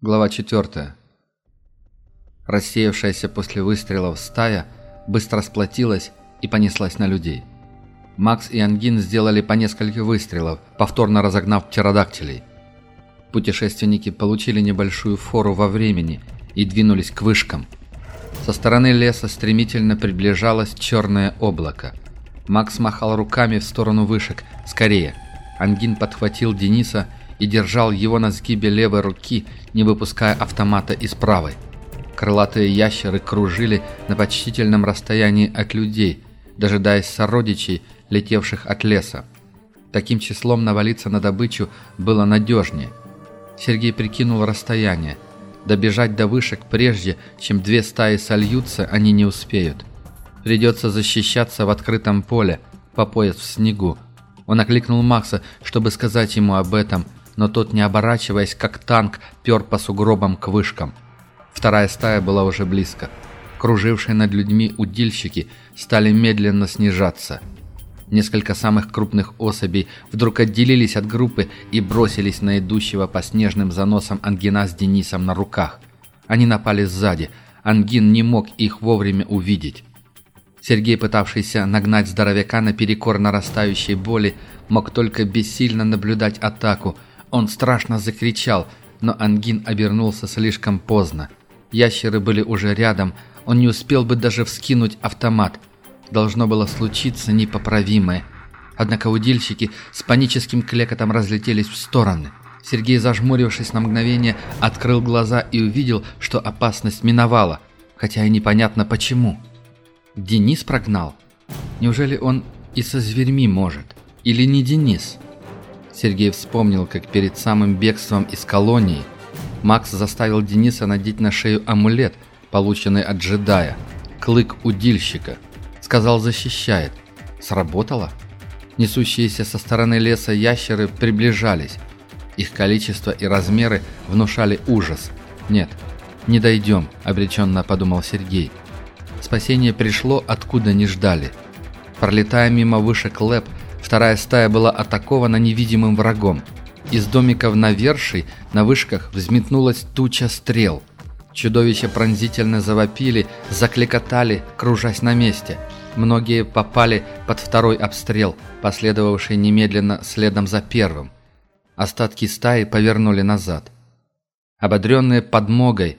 Глава 4. Рассеявшаяся после выстрелов стая быстро сплотилась и понеслась на людей. Макс и Ангин сделали по несколько выстрелов, повторно разогнав птеродактилей. Путешественники получили небольшую фору во времени и двинулись к вышкам. Со стороны леса стремительно приближалось черное облако. Макс махал руками в сторону вышек. «Скорее!» Ангин подхватил Дениса и держал его на сгибе левой руки, не выпуская автомата из правой. Крылатые ящеры кружили на почтительном расстоянии от людей, дожидаясь сородичей, летевших от леса. Таким числом навалиться на добычу было надежнее. Сергей прикинул расстояние. Добежать до вышек прежде, чем две стаи сольются, они не успеют. Придется защищаться в открытом поле, по пояс в снегу. Он окликнул Макса, чтобы сказать ему об этом – но тот, не оборачиваясь, как танк, пер по сугробам к вышкам. Вторая стая была уже близко. Кружившие над людьми удильщики стали медленно снижаться. Несколько самых крупных особей вдруг отделились от группы и бросились на идущего по снежным заносам Ангина с Денисом на руках. Они напали сзади. Ангин не мог их вовремя увидеть. Сергей, пытавшийся нагнать здоровяка наперекор нарастающей боли, мог только бессильно наблюдать атаку – он страшно закричал, но Ангин обернулся слишком поздно. Ящеры были уже рядом, он не успел бы даже вскинуть автомат. Должно было случиться непоправимое. Однако удильщики с паническим клекотом разлетелись в стороны. Сергей, зажмурившись на мгновение, открыл глаза и увидел, что опасность миновала, хотя и непонятно почему. Денис прогнал? Неужели он и со зверьми может? Или не Денис? Сергей вспомнил, как перед самым бегством из колонии Макс заставил Дениса надеть на шею амулет, полученный от джедая, клык удильщика. Сказал, защищает. Сработало? Несущиеся со стороны леса ящеры приближались. Их количество и размеры внушали ужас. «Нет, не дойдем», — обреченно подумал Сергей. Спасение пришло, откуда не ждали. Пролетая мимо вышек Лэп, Вторая стая была атакована невидимым врагом. Из домиков навершей на вышках взметнулась туча стрел. Чудовища пронзительно завопили, закликотали, кружась на месте. Многие попали под второй обстрел, последовавший немедленно следом за первым. Остатки стаи повернули назад. Ободренные подмогой,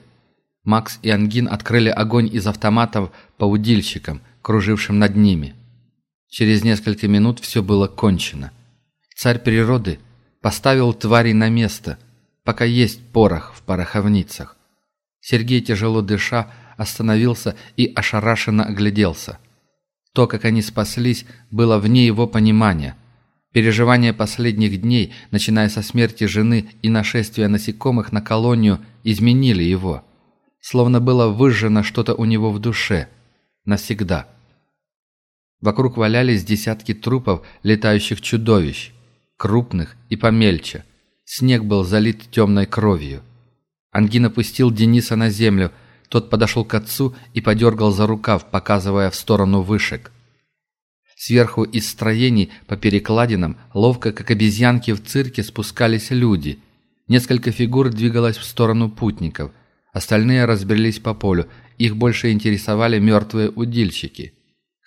Макс и Ангин открыли огонь из автоматов по удильщикам, кружившим над ними. Через несколько минут все было кончено. Царь природы поставил тварей на место, пока есть порох в пороховницах. Сергей, тяжело дыша, остановился и ошарашенно огляделся. То, как они спаслись, было вне его понимания. Переживания последних дней, начиная со смерти жены и нашествия насекомых на колонию, изменили его. Словно было выжжено что-то у него в душе. Навсегда. Вокруг валялись десятки трупов летающих чудовищ, крупных и помельче. Снег был залит темной кровью. Ангин опустил Дениса на землю, тот подошел к отцу и подергал за рукав, показывая в сторону вышек. Сверху из строений по перекладинам, ловко как обезьянки в цирке, спускались люди. Несколько фигур двигалось в сторону путников. Остальные разбрелись по полю, их больше интересовали мертвые удильщики –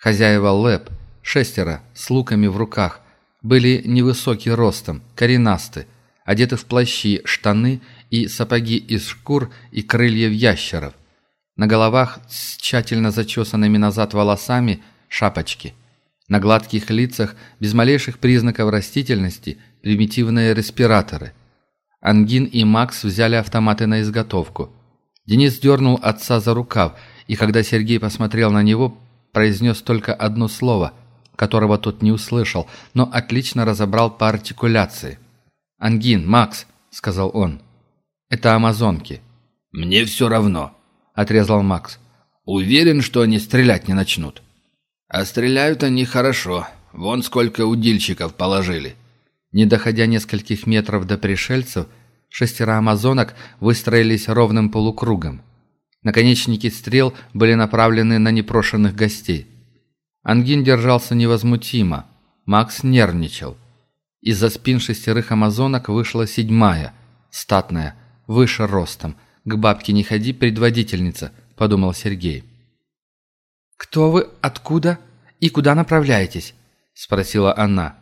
Хозяева лэп, шестеро, с луками в руках, были невысоки ростом, коренасты, одеты в плащи, штаны и сапоги из шкур и крыльев ящеров. На головах с тщательно зачесанными назад волосами шапочки. На гладких лицах, без малейших признаков растительности, примитивные респираторы. Ангин и Макс взяли автоматы на изготовку. Денис дернул отца за рукав, и когда Сергей посмотрел на него, произнес только одно слово, которого тот не услышал, но отлично разобрал по артикуляции. «Ангин, Макс», — сказал он, — «это амазонки». «Мне все равно», — отрезал Макс. «Уверен, что они стрелять не начнут». «А стреляют они хорошо. Вон сколько удильщиков положили». Не доходя нескольких метров до пришельцев, шестеро амазонок выстроились ровным полукругом. Наконечники стрел были направлены на непрошенных гостей. Ангин держался невозмутимо. Макс нервничал. Из-за спин шестерых амазонок вышла седьмая, статная, выше ростом. К бабке не ходи, предводительница», — подумал Сергей. «Кто вы, откуда и куда направляетесь?» — спросила она.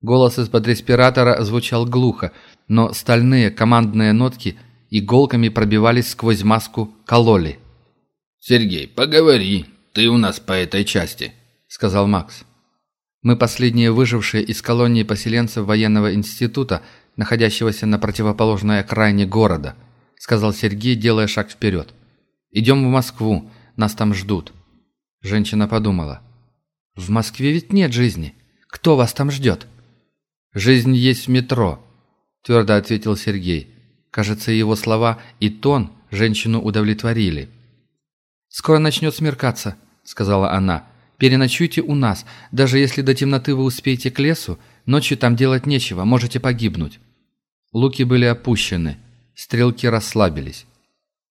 Голос из-под респиратора звучал глухо, но стальные командные нотки иголками пробивались сквозь маску кололи. «Сергей, поговори, ты у нас по этой части», — сказал Макс. «Мы последние выжившие из колонии поселенцев военного института, находящегося на противоположной окраине города», — сказал Сергей, делая шаг вперед. «Идем в Москву, нас там ждут». Женщина подумала. «В Москве ведь нет жизни. Кто вас там ждет?» «Жизнь есть в метро», — твердо ответил Сергей. Кажется, его слова и тон женщину удовлетворили. «Скоро начнет смеркаться», — сказала она. «Переночуйте у нас. Даже если до темноты вы успеете к лесу, ночью там делать нечего, можете погибнуть». Луки были опущены, стрелки расслабились.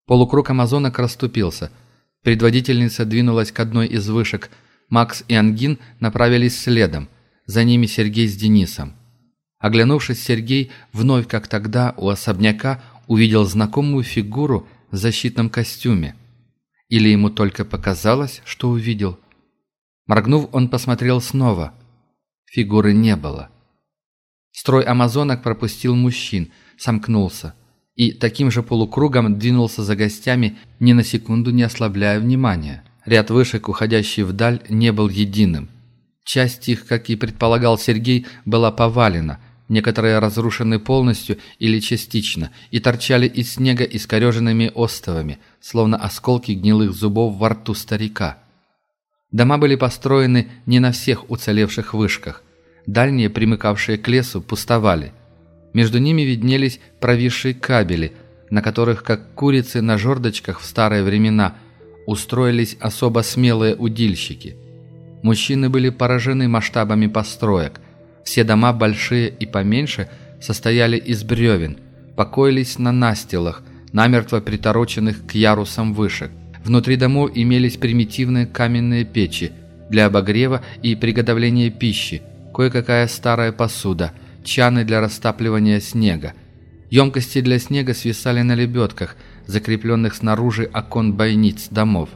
Полукруг амазонок расступился. Предводительница двинулась к одной из вышек. Макс и Ангин направились следом. За ними Сергей с Денисом. Оглянувшись, Сергей вновь, как тогда, у особняка увидел знакомую фигуру в защитном костюме. Или ему только показалось, что увидел? Моргнув, он посмотрел снова. Фигуры не было. Строй амазонок пропустил мужчин, сомкнулся. И таким же полукругом двинулся за гостями, ни на секунду не ослабляя внимания. Ряд вышек, уходящий вдаль, не был единым. Часть их, как и предполагал Сергей, была повалена – Некоторые разрушены полностью или частично и торчали из снега искореженными остовами, словно осколки гнилых зубов во рту старика. Дома были построены не на всех уцелевших вышках. Дальние, примыкавшие к лесу, пустовали. Между ними виднелись провисшие кабели, на которых, как курицы на жердочках в старые времена, устроились особо смелые удильщики. Мужчины были поражены масштабами построек – все дома, большие и поменьше, состояли из бревен, покоились на настилах, намертво притороченных к ярусам вышек. Внутри домов имелись примитивные каменные печи для обогрева и приготовления пищи, кое-какая старая посуда, чаны для растапливания снега. Емкости для снега свисали на лебедках, закрепленных снаружи окон бойниц домов.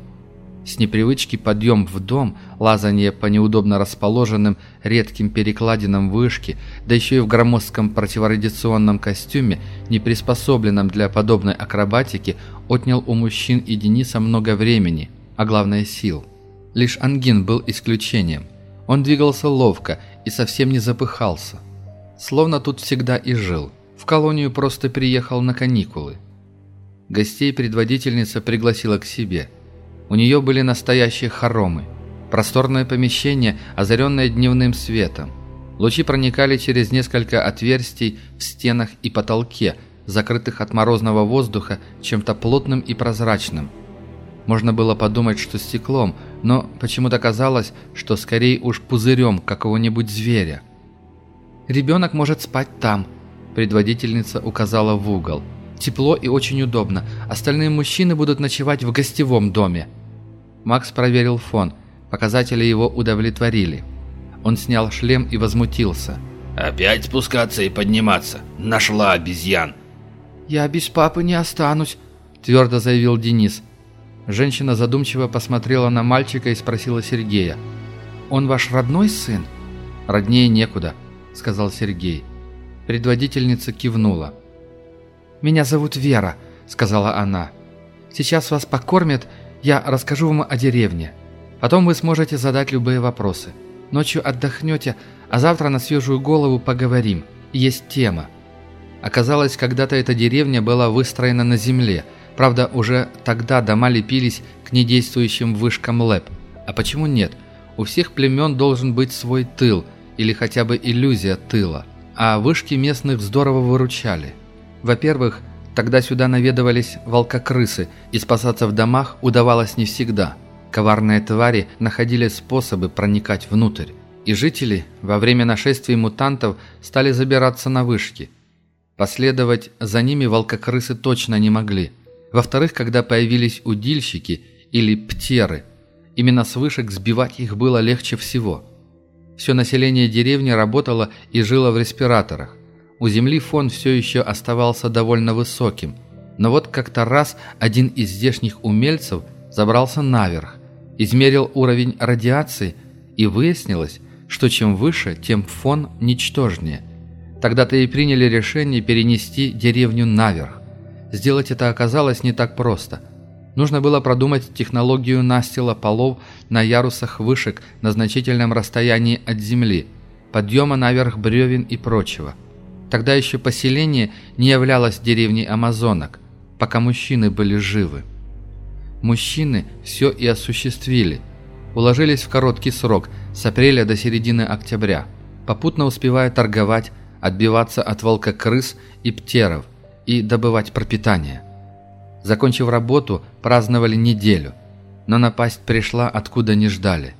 С непривычки подъем в дом, лазание по неудобно расположенным редким перекладинам вышки, да еще и в громоздком противорадиационном костюме, не приспособленном для подобной акробатики, отнял у мужчин и Дениса много времени, а главное сил. Лишь Ангин был исключением. Он двигался ловко и совсем не запыхался. Словно тут всегда и жил. В колонию просто приехал на каникулы. Гостей предводительница пригласила к себе – у нее были настоящие хоромы. Просторное помещение, озаренное дневным светом. Лучи проникали через несколько отверстий в стенах и потолке, закрытых от морозного воздуха чем-то плотным и прозрачным. Можно было подумать, что стеклом, но почему-то казалось, что скорее уж пузырем какого-нибудь зверя. «Ребенок может спать там», – предводительница указала в угол. «Тепло и очень удобно. Остальные мужчины будут ночевать в гостевом доме». Макс проверил фон. Показатели его удовлетворили. Он снял шлем и возмутился. «Опять спускаться и подниматься? Нашла обезьян!» «Я без папы не останусь», – твердо заявил Денис. Женщина задумчиво посмотрела на мальчика и спросила Сергея. «Он ваш родной сын?» «Роднее некуда», – сказал Сергей. Предводительница кивнула. «Меня зовут Вера», – сказала она. «Сейчас вас покормят я расскажу вам о деревне. Потом вы сможете задать любые вопросы. Ночью отдохнете, а завтра на свежую голову поговорим. Есть тема. Оказалось, когда-то эта деревня была выстроена на земле. Правда, уже тогда дома лепились к недействующим вышкам ЛЭП. А почему нет? У всех племен должен быть свой тыл, или хотя бы иллюзия тыла. А вышки местных здорово выручали. Во-первых, Тогда сюда наведывались волкокрысы, и спасаться в домах удавалось не всегда. Коварные твари находили способы проникать внутрь, и жители во время нашествия мутантов стали забираться на вышки. Последовать за ними волкокрысы точно не могли. Во-вторых, когда появились удильщики или птеры, именно с вышек сбивать их было легче всего. Все население деревни работало и жило в респираторах. У земли фон все еще оставался довольно высоким, но вот как-то раз один из здешних умельцев забрался наверх, измерил уровень радиации и выяснилось, что чем выше, тем фон ничтожнее. Тогда-то и приняли решение перенести деревню наверх. Сделать это оказалось не так просто. Нужно было продумать технологию настила полов на ярусах вышек на значительном расстоянии от земли, подъема наверх бревен и прочего. Тогда еще поселение не являлось деревней амазонок, пока мужчины были живы. Мужчины все и осуществили. Уложились в короткий срок, с апреля до середины октября, попутно успевая торговать, отбиваться от волка-крыс и птеров и добывать пропитание. Закончив работу, праздновали неделю, но напасть пришла, откуда не ждали.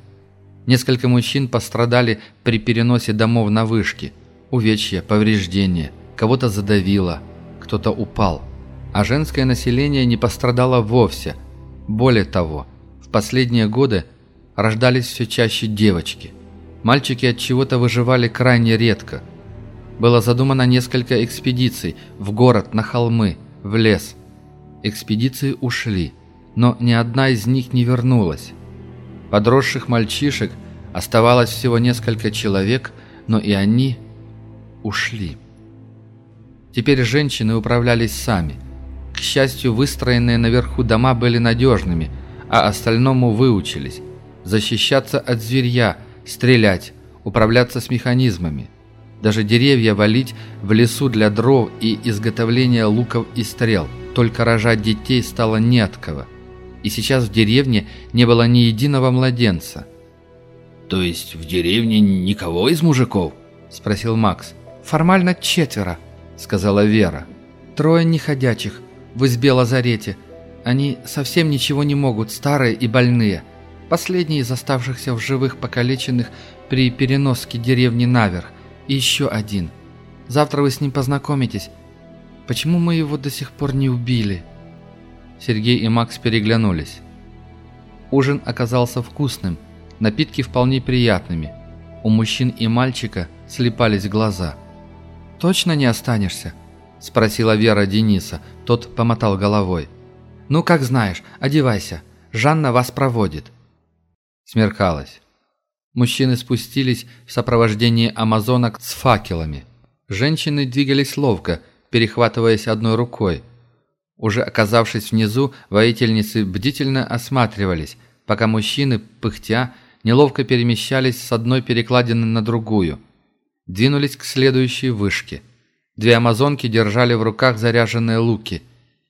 Несколько мужчин пострадали при переносе домов на вышки. Увечья, повреждения, кого-то задавило, кто-то упал. А женское население не пострадало вовсе. Более того, в последние годы рождались все чаще девочки. Мальчики от чего-то выживали крайне редко – было задумано несколько экспедиций в город, на холмы, в лес. Экспедиции ушли, но ни одна из них не вернулась. Подросших мальчишек оставалось всего несколько человек, но и они ушли. Теперь женщины управлялись сами. К счастью, выстроенные наверху дома были надежными, а остальному выучились. Защищаться от зверья, стрелять, управляться с механизмами – даже деревья валить в лесу для дров и изготовления луков и стрел. Только рожать детей стало не от кого. И сейчас в деревне не было ни единого младенца. «То есть в деревне никого из мужиков?» – спросил Макс. «Формально четверо», – сказала Вера. «Трое неходячих в избе лазарете. Они совсем ничего не могут, старые и больные. Последний из оставшихся в живых покалеченных при переноске деревни наверх. И еще один. Завтра вы с ним познакомитесь. Почему мы его до сих пор не убили?» Сергей и Макс переглянулись. Ужин оказался вкусным, напитки вполне приятными. У мужчин и мальчика слепались глаза. «Точно не останешься?» – спросила Вера Дениса. Тот помотал головой. «Ну, как знаешь, одевайся. Жанна вас проводит». Смеркалось. Мужчины спустились в сопровождении амазонок с факелами. Женщины двигались ловко, перехватываясь одной рукой. Уже оказавшись внизу, воительницы бдительно осматривались, пока мужчины, пыхтя, неловко перемещались с одной перекладины на другую. Двинулись к следующей вышке. Две амазонки держали в руках заряженные луки.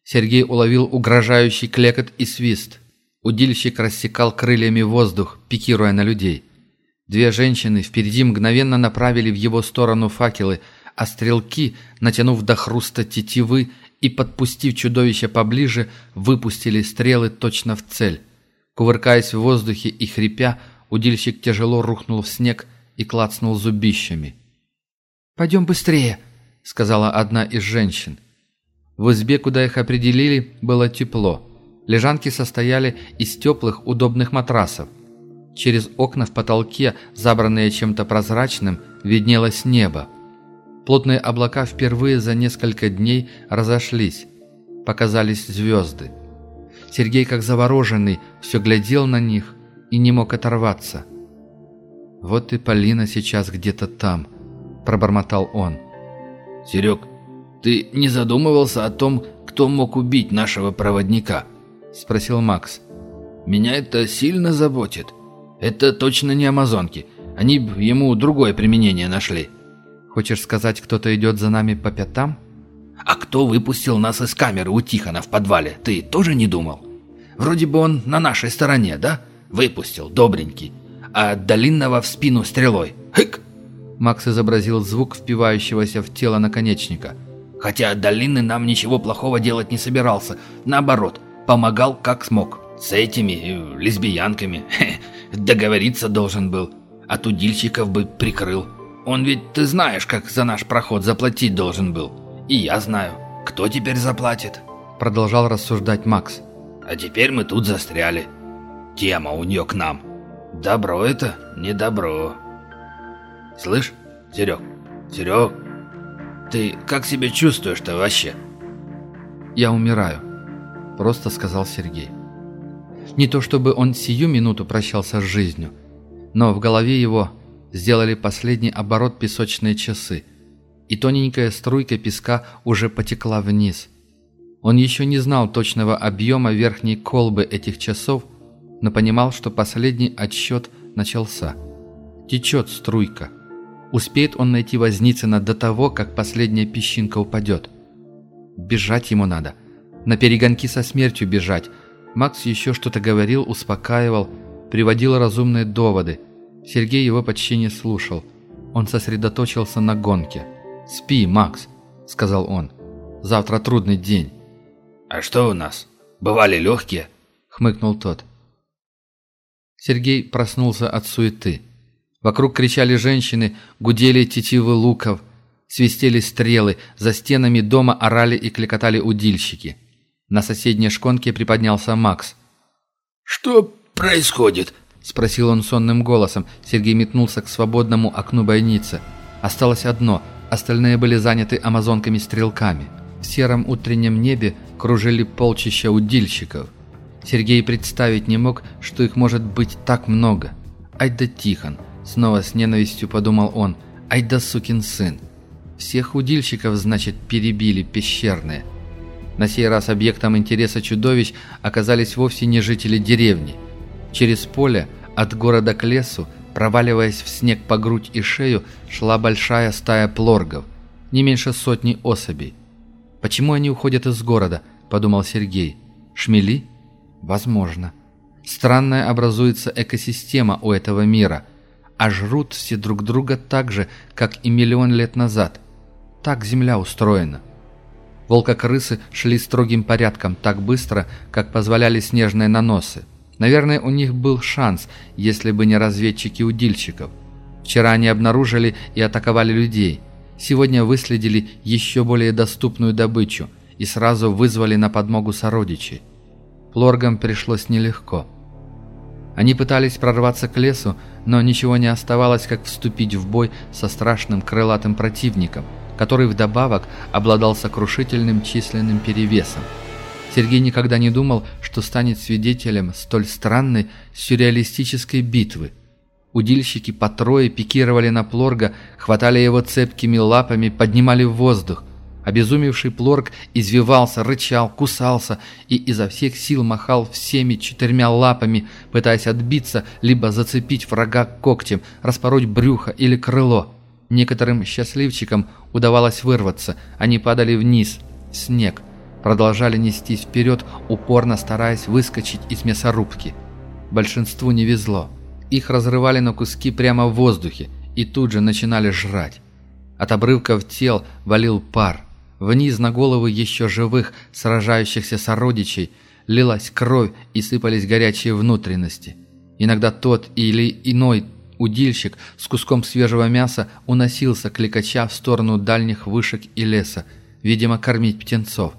Сергей уловил угрожающий клекот и свист. Удильщик рассекал крыльями воздух, пикируя на людей. Две женщины впереди мгновенно направили в его сторону факелы, а стрелки, натянув до хруста тетивы и подпустив чудовище поближе, выпустили стрелы точно в цель. Кувыркаясь в воздухе и хрипя, удильщик тяжело рухнул в снег и клацнул зубищами. «Пойдем быстрее», — сказала одна из женщин. В избе, куда их определили, было тепло. Лежанки состояли из теплых, удобных матрасов. Через окна в потолке, забранные чем-то прозрачным, виднелось небо. Плотные облака впервые за несколько дней разошлись. Показались звезды. Сергей, как завороженный, все глядел на них и не мог оторваться. «Вот и Полина сейчас где-то там», – пробормотал он. «Серег, ты не задумывался о том, кто мог убить нашего проводника?» – спросил Макс. «Меня это сильно заботит. Это точно не амазонки. Они б ему другое применение нашли. Хочешь сказать, кто-то идет за нами по пятам? А кто выпустил нас из камеры у Тихона в подвале, ты тоже не думал? Вроде бы он на нашей стороне, да? Выпустил, добренький. А Долинного в спину стрелой. Хык! Макс изобразил звук впивающегося в тело наконечника. Хотя Долинный нам ничего плохого делать не собирался. Наоборот, помогал как смог. С этими э, лесбиянками. Договориться должен был. А тудильщиков бы прикрыл. Он ведь, ты знаешь, как за наш проход заплатить должен был. И я знаю. Кто теперь заплатит? Продолжал рассуждать Макс. А теперь мы тут застряли. Тема у нее к нам. Добро это, не добро. Слышь, Серег, Серег, Ты как себя чувствуешь-то вообще?» «Я умираю», — просто сказал Сергей. Не то чтобы он сию минуту прощался с жизнью, но в голове его сделали последний оборот песочные часы, и тоненькая струйка песка уже потекла вниз. Он еще не знал точного объема верхней колбы этих часов, но понимал, что последний отсчет начался. Течет струйка. Успеет он найти Возницына до того, как последняя песчинка упадет. Бежать ему надо. На перегонки со смертью бежать. Макс еще что-то говорил, успокаивал, приводил разумные доводы. Сергей его почти не слушал. Он сосредоточился на гонке. «Спи, Макс», — сказал он. «Завтра трудный день». «А что у нас? Бывали легкие?» — хмыкнул тот. Сергей проснулся от суеты. Вокруг кричали женщины, гудели тетивы луков, свистели стрелы, за стенами дома орали и клекотали удильщики. На соседней шконке приподнялся Макс. «Что происходит?» – спросил он сонным голосом. Сергей метнулся к свободному окну бойницы. Осталось одно, остальные были заняты амазонками-стрелками. В сером утреннем небе кружили полчища удильщиков. Сергей представить не мог, что их может быть так много. Ай да Тихон, Снова с ненавистью подумал он. Ай да сукин сын. Всех удильщиков, значит, перебили пещерные. На сей раз объектом интереса чудовищ оказались вовсе не жители деревни. Через поле, от города к лесу, проваливаясь в снег по грудь и шею, шла большая стая плоргов, не меньше сотни особей. «Почему они уходят из города?» – подумал Сергей. «Шмели? Возможно. Странная образуется экосистема у этого мира – а жрут все друг друга так же, как и миллион лет назад. Так Земля устроена. Волкокрысы шли строгим порядком так быстро, как позволяли снежные наносы. Наверное, у них был шанс, если бы не разведчики удильщиков. Вчера они обнаружили и атаковали людей. Сегодня выследили еще более доступную добычу и сразу вызвали на подмогу сородичей. Плоргам пришлось нелегко. Они пытались прорваться к лесу, но ничего не оставалось, как вступить в бой со страшным крылатым противником, который вдобавок обладал сокрушительным численным перевесом. Сергей никогда не думал, что станет свидетелем столь странной сюрреалистической битвы. Удильщики по трое пикировали на Плорга, хватали его цепкими лапами, поднимали в воздух – Обезумевший Плорг извивался, рычал, кусался и изо всех сил махал всеми четырьмя лапами, пытаясь отбиться, либо зацепить врага когтем, распороть брюхо или крыло. Некоторым счастливчикам удавалось вырваться, они падали вниз, в снег, продолжали нестись вперед, упорно стараясь выскочить из мясорубки. Большинству не везло. Их разрывали на куски прямо в воздухе и тут же начинали жрать. От обрывков тел валил пар. Вниз на головы еще живых, сражающихся сородичей, лилась кровь и сыпались горячие внутренности. Иногда тот или иной удильщик с куском свежего мяса уносился, кликача в сторону дальних вышек и леса, видимо, кормить птенцов.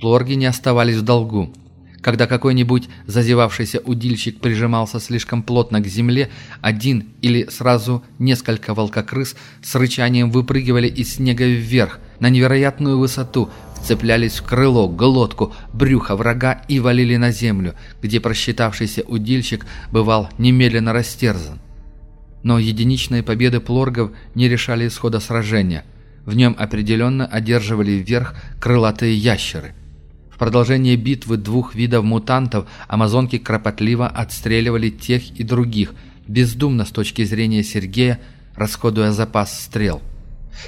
Плорги не оставались в долгу. Когда какой-нибудь зазевавшийся удильщик прижимался слишком плотно к земле, один или сразу несколько волкокрыс с рычанием выпрыгивали из снега вверх, на невероятную высоту, вцеплялись в крыло, глотку, брюхо врага и валили на землю, где просчитавшийся удильщик бывал немедленно растерзан. Но единичные победы плоргов не решали исхода сражения. В нем определенно одерживали вверх крылатые ящеры продолжение битвы двух видов мутантов амазонки кропотливо отстреливали тех и других, бездумно с точки зрения Сергея, расходуя запас стрел.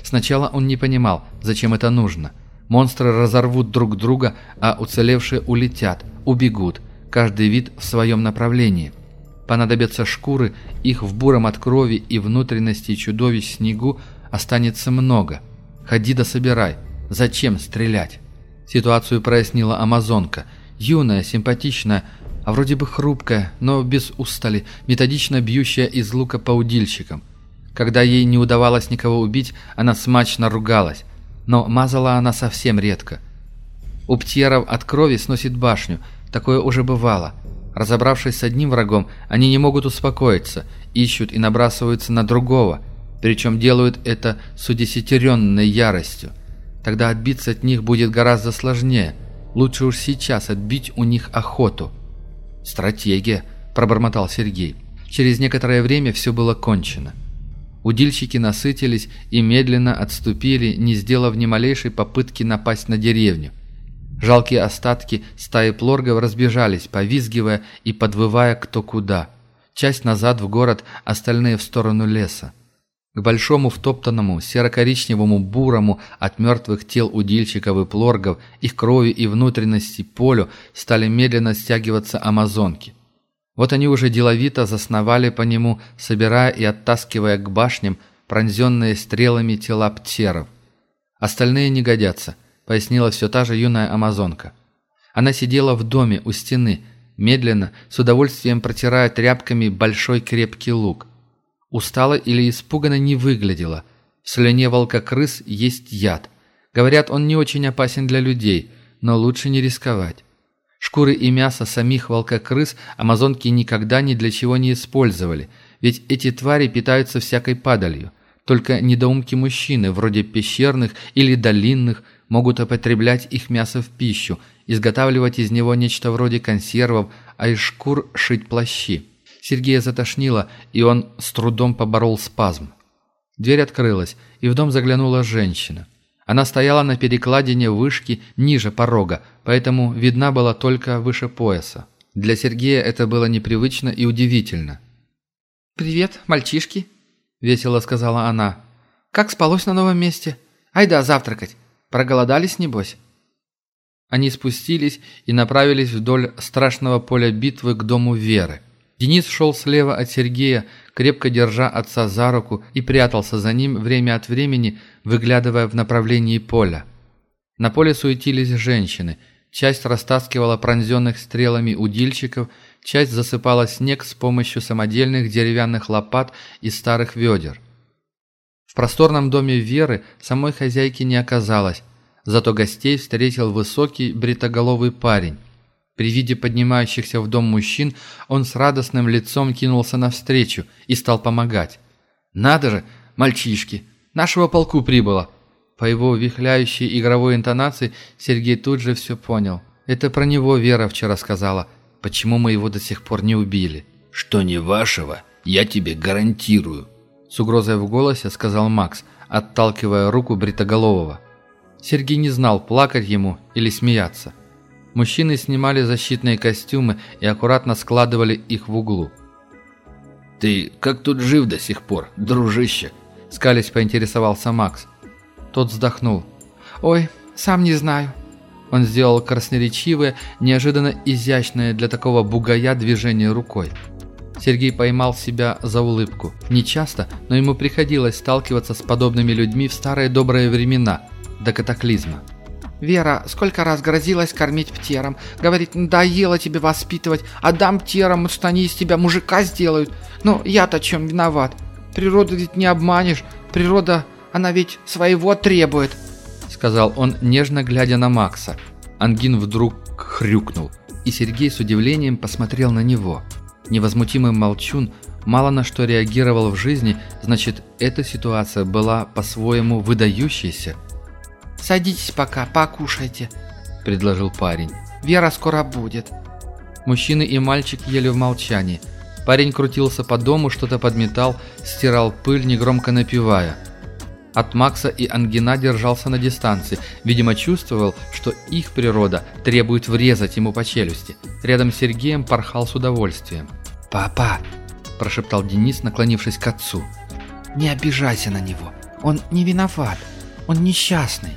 Сначала он не понимал, зачем это нужно. Монстры разорвут друг друга, а уцелевшие улетят, убегут, каждый вид в своем направлении. Понадобятся шкуры, их в буром от крови и внутренности чудовищ снегу останется много. Ходи да собирай. Зачем стрелять? Ситуацию прояснила амазонка. Юная, симпатичная, а вроде бы хрупкая, но без устали, методично бьющая из лука по удильщикам. Когда ей не удавалось никого убить, она смачно ругалась. Но мазала она совсем редко. У птьеров от крови сносит башню. Такое уже бывало. Разобравшись с одним врагом, они не могут успокоиться, ищут и набрасываются на другого. Причем делают это с удесятеренной яростью. Тогда отбиться от них будет гораздо сложнее. Лучше уж сейчас отбить у них охоту. «Стратегия», – пробормотал Сергей. Через некоторое время все было кончено. Удильщики насытились и медленно отступили, не сделав ни малейшей попытки напасть на деревню. Жалкие остатки стаи плоргов разбежались, повизгивая и подвывая кто куда. Часть назад в город, остальные в сторону леса. К большому втоптанному серо-коричневому бурому от мертвых тел удильщиков и плоргов, их крови и внутренности полю стали медленно стягиваться амазонки. Вот они уже деловито засновали по нему, собирая и оттаскивая к башням пронзенные стрелами тела птеров. Остальные не годятся, пояснила все та же юная амазонка. Она сидела в доме у стены, медленно, с удовольствием протирая тряпками большой крепкий лук. Устала или испуганно не выглядела. В слюне волка-крыс есть яд. Говорят, он не очень опасен для людей, но лучше не рисковать. Шкуры и мясо самих волкокрыс амазонки никогда ни для чего не использовали, ведь эти твари питаются всякой падалью. Только недоумки мужчины, вроде пещерных или долинных, могут употреблять их мясо в пищу, изготавливать из него нечто вроде консервов, а из шкур шить плащи. Сергея затошнило, и он с трудом поборол спазм. Дверь открылась, и в дом заглянула женщина. Она стояла на перекладине вышки ниже порога, поэтому видна была только выше пояса. Для Сергея это было непривычно и удивительно. «Привет, мальчишки», — весело сказала она. «Как спалось на новом месте? Айда завтракать. Проголодались, небось?» Они спустились и направились вдоль страшного поля битвы к дому Веры. Денис шел слева от Сергея, крепко держа отца за руку и прятался за ним время от времени, выглядывая в направлении поля. На поле суетились женщины. Часть растаскивала пронзенных стрелами удильщиков, часть засыпала снег с помощью самодельных деревянных лопат и старых ведер. В просторном доме Веры самой хозяйки не оказалось, зато гостей встретил высокий бритоголовый парень. При виде поднимающихся в дом мужчин он с радостным лицом кинулся навстречу и стал помогать. «Надо же, мальчишки! Нашего полку прибыло!» По его вихляющей игровой интонации Сергей тут же все понял. Это про него Вера вчера сказала. Почему мы его до сих пор не убили? «Что не вашего, я тебе гарантирую», — с угрозой в голосе сказал Макс, отталкивая руку Бритоголового. Сергей не знал, плакать ему или смеяться. Мужчины снимали защитные костюмы и аккуратно складывали их в углу. «Ты как тут жив до сих пор, дружище?» Скались поинтересовался Макс. Тот вздохнул. «Ой, сам не знаю». Он сделал красноречивое, неожиданно изящное для такого бугая движение рукой. Сергей поймал себя за улыбку. Не часто, но ему приходилось сталкиваться с подобными людьми в старые добрые времена, до катаклизма. Вера сколько раз грозилась кормить птером. Говорит, надоело тебе воспитывать, отдам птерам, они из тебя мужика сделают. Но я-то чем виноват? Природу ведь не обманешь. Природа, она ведь своего требует. Сказал он, нежно глядя на Макса. Ангин вдруг хрюкнул, и Сергей с удивлением посмотрел на него. Невозмутимый молчун мало на что реагировал в жизни, значит, эта ситуация была по-своему выдающейся – «Садитесь пока, покушайте», – предложил парень. «Вера скоро будет». Мужчины и мальчик ели в молчании. Парень крутился по дому, что-то подметал, стирал пыль, негромко напевая. От Макса и Ангина держался на дистанции. Видимо, чувствовал, что их природа требует врезать ему по челюсти. Рядом с Сергеем порхал с удовольствием. «Папа!» – прошептал Денис, наклонившись к отцу. «Не обижайся на него. Он не виноват. Он несчастный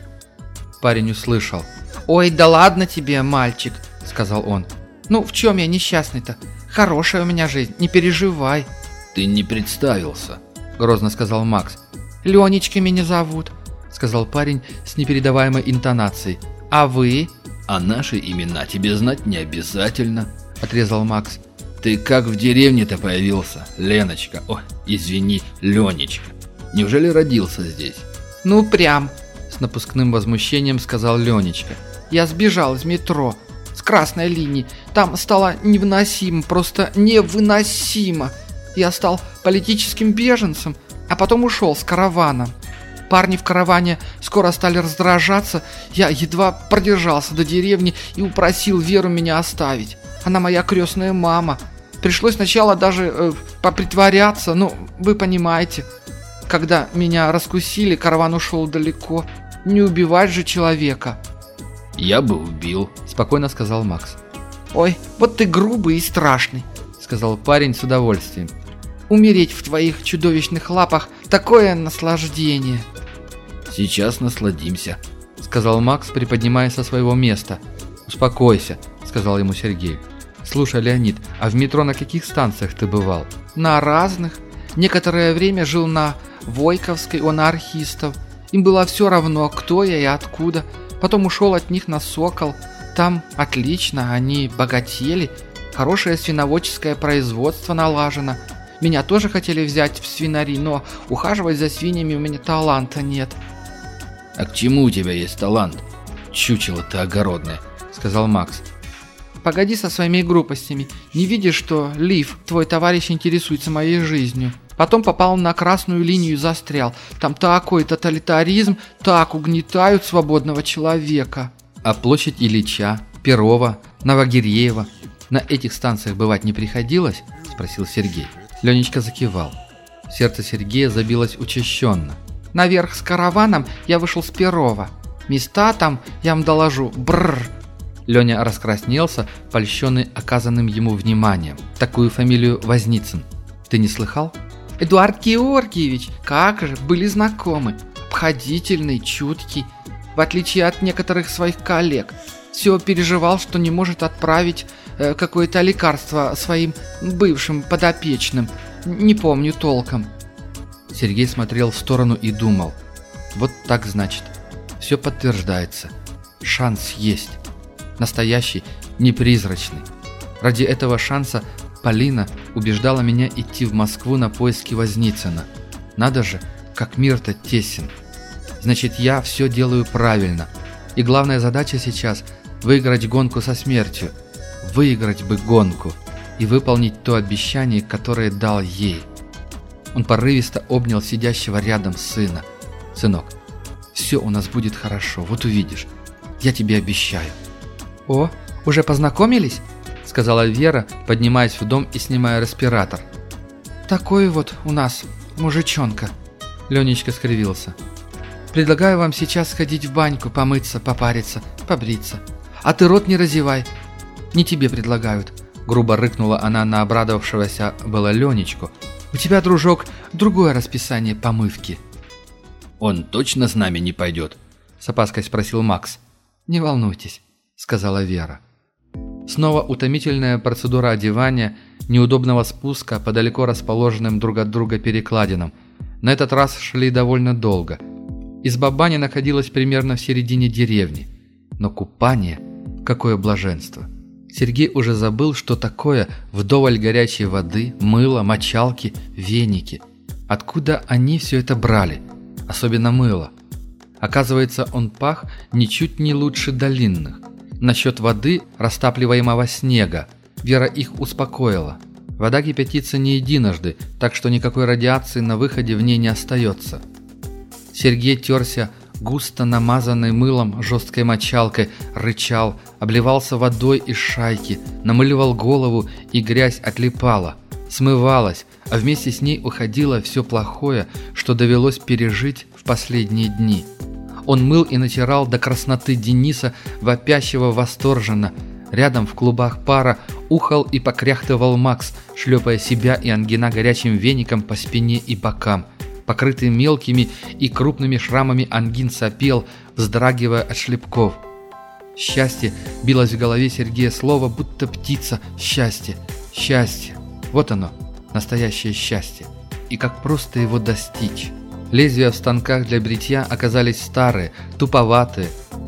парень услышал. «Ой, да ладно тебе, мальчик», — сказал он. «Ну, в чем я несчастный-то? Хорошая у меня жизнь, не переживай». «Ты не представился», — грозно сказал Макс. «Ленечка меня зовут», — сказал парень с непередаваемой интонацией. «А вы?» «А наши имена тебе знать не обязательно», — отрезал Макс. «Ты как в деревне-то появился, Леночка? О, извини, Ленечка. Неужели родился здесь?» «Ну, прям», с напускным возмущением сказал Ленечка. «Я сбежал из метро, с красной линии. Там стало невыносимо, просто невыносимо. Я стал политическим беженцем. а потом ушел с караваном. Парни в караване скоро стали раздражаться, я едва продержался до деревни и упросил Веру меня оставить. Она моя крестная мама. Пришлось сначала даже э, попритворяться, ну, вы понимаете. Когда меня раскусили, караван ушел далеко. Не убивать же человека. «Я бы убил», — спокойно сказал Макс. «Ой, вот ты грубый и страшный», — сказал парень с удовольствием. «Умереть в твоих чудовищных лапах — такое наслаждение». «Сейчас насладимся», — сказал Макс, приподнимаясь со своего места. «Успокойся», — сказал ему Сергей. «Слушай, Леонид, а в метро на каких станциях ты бывал?» «На разных. Некоторое время жил на Войковской у анархистов. Им было все равно, кто я и откуда. Потом ушел от них на Сокол. Там отлично, они богатели. Хорошее свиноводческое производство налажено. Меня тоже хотели взять в свинари, но ухаживать за свиньями у меня таланта нет. «А к чему у тебя есть талант? Чучело ты огородное», — сказал Макс. «Погоди со своими группостями. Не видишь, что Лив, твой товарищ, интересуется моей жизнью?» Потом попал на красную линию и застрял. Там такой тоталитаризм, так угнетают свободного человека. А площадь Ильича, Перова, Новогиреева на этих станциях бывать не приходилось? Спросил Сергей. Ленечка закивал. Сердце Сергея забилось учащенно. Наверх с караваном я вышел с Перова. Места там, я вам доложу, бррр. Леня раскраснелся, польщенный оказанным ему вниманием. Такую фамилию Возницын. Ты не слыхал? Эдуард Георгиевич, как же, были знакомы. Обходительный, чуткий. В отличие от некоторых своих коллег. Все переживал, что не может отправить э, какое-то лекарство своим бывшим подопечным. Не помню толком. Сергей смотрел в сторону и думал. Вот так значит. Все подтверждается. Шанс есть. Настоящий, не призрачный. Ради этого шанса Полина убеждала меня идти в Москву на поиски Возницына. Надо же, как мир-то тесен. Значит, я все делаю правильно. И главная задача сейчас – выиграть гонку со смертью. Выиграть бы гонку и выполнить то обещание, которое дал ей. Он порывисто обнял сидящего рядом сына. «Сынок, все у нас будет хорошо, вот увидишь. Я тебе обещаю». «О, уже познакомились?» Сказала Вера, поднимаясь в дом и снимая респиратор. «Такой вот у нас мужичонка», — Ленечка скривился. «Предлагаю вам сейчас сходить в баньку, помыться, попариться, побриться. А ты рот не разевай. Не тебе предлагают», — грубо рыкнула она на обрадовавшегося было Ленечку. «У тебя, дружок, другое расписание помывки». «Он точно с нами не пойдет?» — с опаской спросил Макс. «Не волнуйтесь», — сказала Вера. Снова утомительная процедура одевания, неудобного спуска по далеко расположенным друг от друга перекладинам. На этот раз шли довольно долго. Изба бани находилась примерно в середине деревни. Но купание – какое блаженство! Сергей уже забыл, что такое вдоволь горячей воды, мыло, мочалки, веники. Откуда они все это брали? Особенно мыло. Оказывается, он пах ничуть не лучше долинных – Насчет воды, растапливаемого снега, Вера их успокоила. Вода кипятится не единожды, так что никакой радиации на выходе в ней не остается. Сергей терся густо намазанной мылом жесткой мочалкой, рычал, обливался водой из шайки, намыливал голову, и грязь отлипала, смывалась, а вместе с ней уходило все плохое, что довелось пережить в последние дни. Он мыл и натирал до красноты Дениса, вопящего восторженно. Рядом в клубах пара ухал и покряхтывал Макс, шлепая себя и ангина горячим веником по спине и бокам. Покрытый мелкими и крупными шрамами ангин сопел, вздрагивая от шлепков. Счастье билось в голове Сергея слово, будто птица. Счастье, счастье. Вот оно, настоящее счастье. И как просто его достичь. Лезвия в станках для бритья оказались старые, туповатые,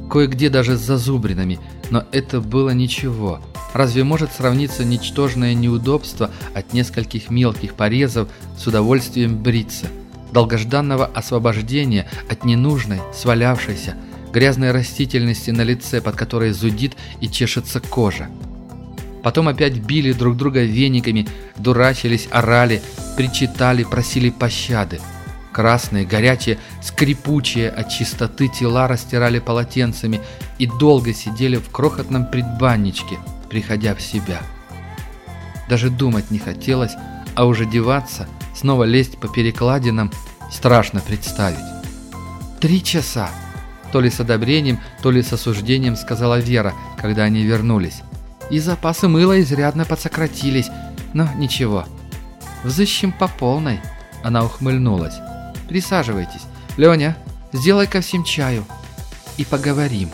кое-где даже с зазубринами, но это было ничего. Разве может сравниться ничтожное неудобство от нескольких мелких порезов с удовольствием бриться? Долгожданного освобождения от ненужной, свалявшейся, грязной растительности на лице, под которой зудит и чешется кожа. Потом опять били друг друга вениками, дурачились, орали, причитали, просили пощады – Красные, горячие, скрипучие от чистоты тела растирали полотенцами и долго сидели в крохотном предбанничке, приходя в себя. Даже думать не хотелось, а уже деваться, снова лезть по перекладинам, страшно представить. «Три часа!» То ли с одобрением, то ли с осуждением сказала Вера, когда они вернулись. «И запасы мыла изрядно подсократились, но ничего. Взыщем по полной!» Она ухмыльнулась. Присаживайтесь. Леня, сделай-ка всем чаю. И поговорим.